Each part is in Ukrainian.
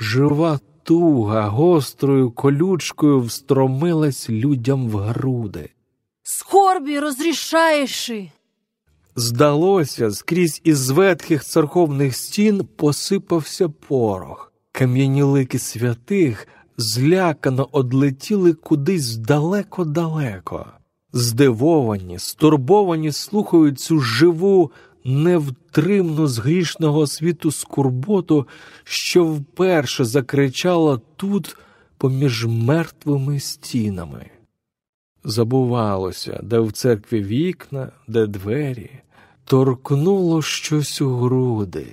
жива туга гострою колючкою встромилась людям в груди. Скорбі розрішаєши. Здалося, скрізь із ветхих церковних стін посипався порох. Кам'яні лики святих злякано одлетіли кудись далеко-далеко. Здивовані, стурбовані слухають цю живу, невтримну з грішного світу скурботу, що вперше закричала тут поміж мертвими стінами. Забувалося, де в церкві вікна, де двері, торкнуло щось у груди.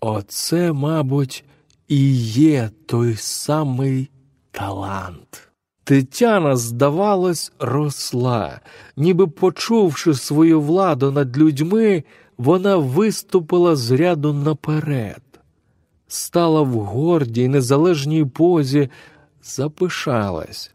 Оце, мабуть, і є той самий талант. Тетяна, здавалось, росла, ніби почувши свою владу над людьми, вона виступила з ряду наперед, стала в гордій, незалежній позі, запишалась,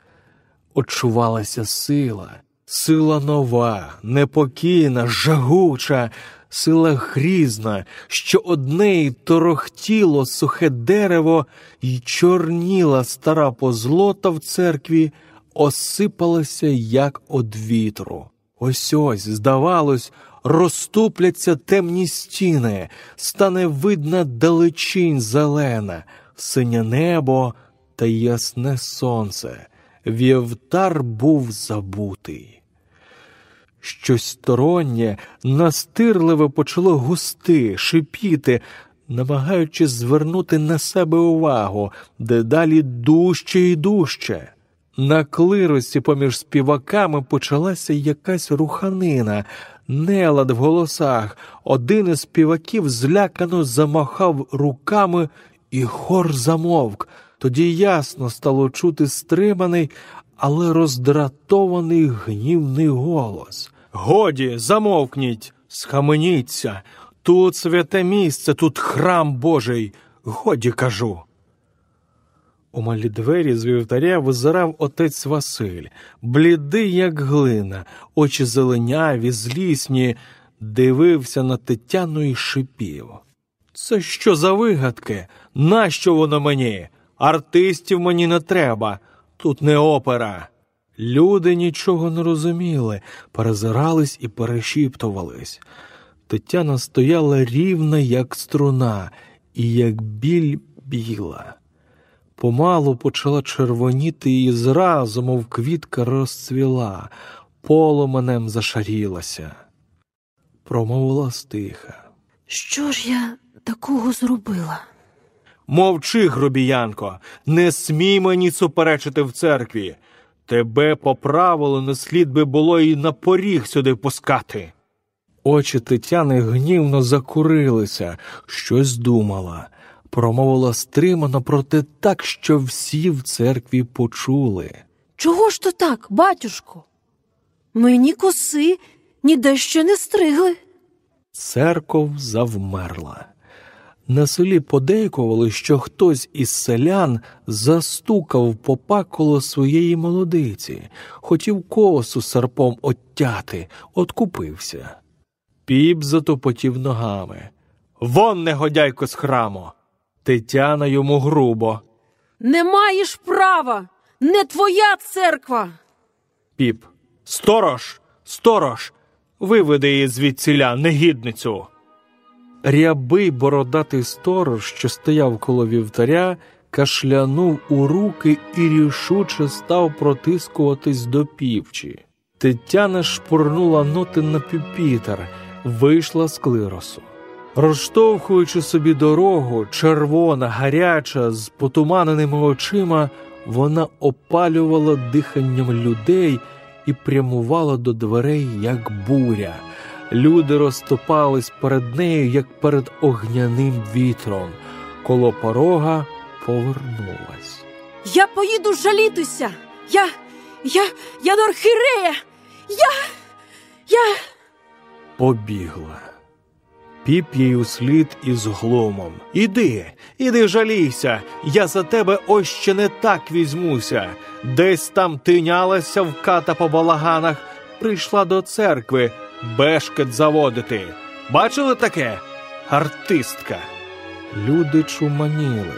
очувалася сила, сила нова, непокійна, жагуча, сила грізна, що одне й торохтіло сухе дерево й чорніла стара позлота в церкві, осипалася, як од вітру. Ось ось, здавалось, розступляться темні стіни, стане видна далечінь зелена, синє небо та ясне сонце. Вівтар був забутий. Щось стороннє, настирливе почало густи, шипіти, намагаючись звернути на себе увагу, дедалі дужче і дужче. На клиросі поміж співаками почалася якась руханина, нелад в голосах. Один із співаків злякано замахав руками, і хор замовк. Тоді ясно стало чути стриманий, але роздратований гнівний голос. Годі, замовкніть, схаменіться. Тут святе місце, тут храм Божий. Годі кажу. У малі двері з вівтаря визирав отець Василь, блідий, як глина, очі зеленяві, злісні, дивився на Тетяну і шипів. Це що за вигадки? Нащо воно мені? Артистів мені не треба, тут не опера. Люди нічого не розуміли, перезирались і перешіптувались. Тетяна стояла рівна, як струна, і як біль біла. Помалу почала червоніти і зразу, мов квітка розцвіла, поломенем зашарілася. Промовила стиха. Що ж я такого зробила? Мовчи, грубіянко, не смій мені суперечити в церкві. Тебе по правилу не слід би було і на поріг сюди пускати. Очі Тетяни гнівно закурилися, щось думала, промовила стримано, проте так, що всі в церкві почули. Чого ж то так, батюшко? Мені коси ніде ще не стригли. Церков завмерла. На селі подейкували, що хтось із селян застукав попа коло своєї молодиці, хотів косу серпом оттяти, откупився. Піп затопотів ногами. Вон, негодяйко з храму. Тетяна йому грубо. Не маєш права, не твоя церква. Піп. Сторож, сторож, виведи її звідсіля, негідницю. Рябий бородатий сторож, що стояв коло вівтаря, кашлянув у руки і рішуче став протискуватись до півчі. Тетяна шпурнула ноти на піпітер, вийшла з клиросу. Розштовхуючи собі дорогу, червона, гаряча, з потуманеними очима, вона опалювала диханням людей і прямувала до дверей, як буря. Люди розступались перед нею, як перед огняним вітром. Коло порога повернулась. Я поїду жалітися. Я. я. я до архірея. Я. я. Побігла. Піп їй услід із глумом. Іди, іди жалійся, я за тебе ось ще не так візьмуся. Десь там тинялася в ката по балаганах, прийшла до церкви бешкет заводити. Бачили таке? Артистка. Люди чуманіли.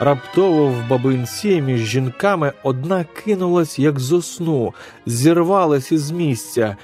Раптово в бабинці між жінками одна кинулась, як зо сну, зірвалась із місця,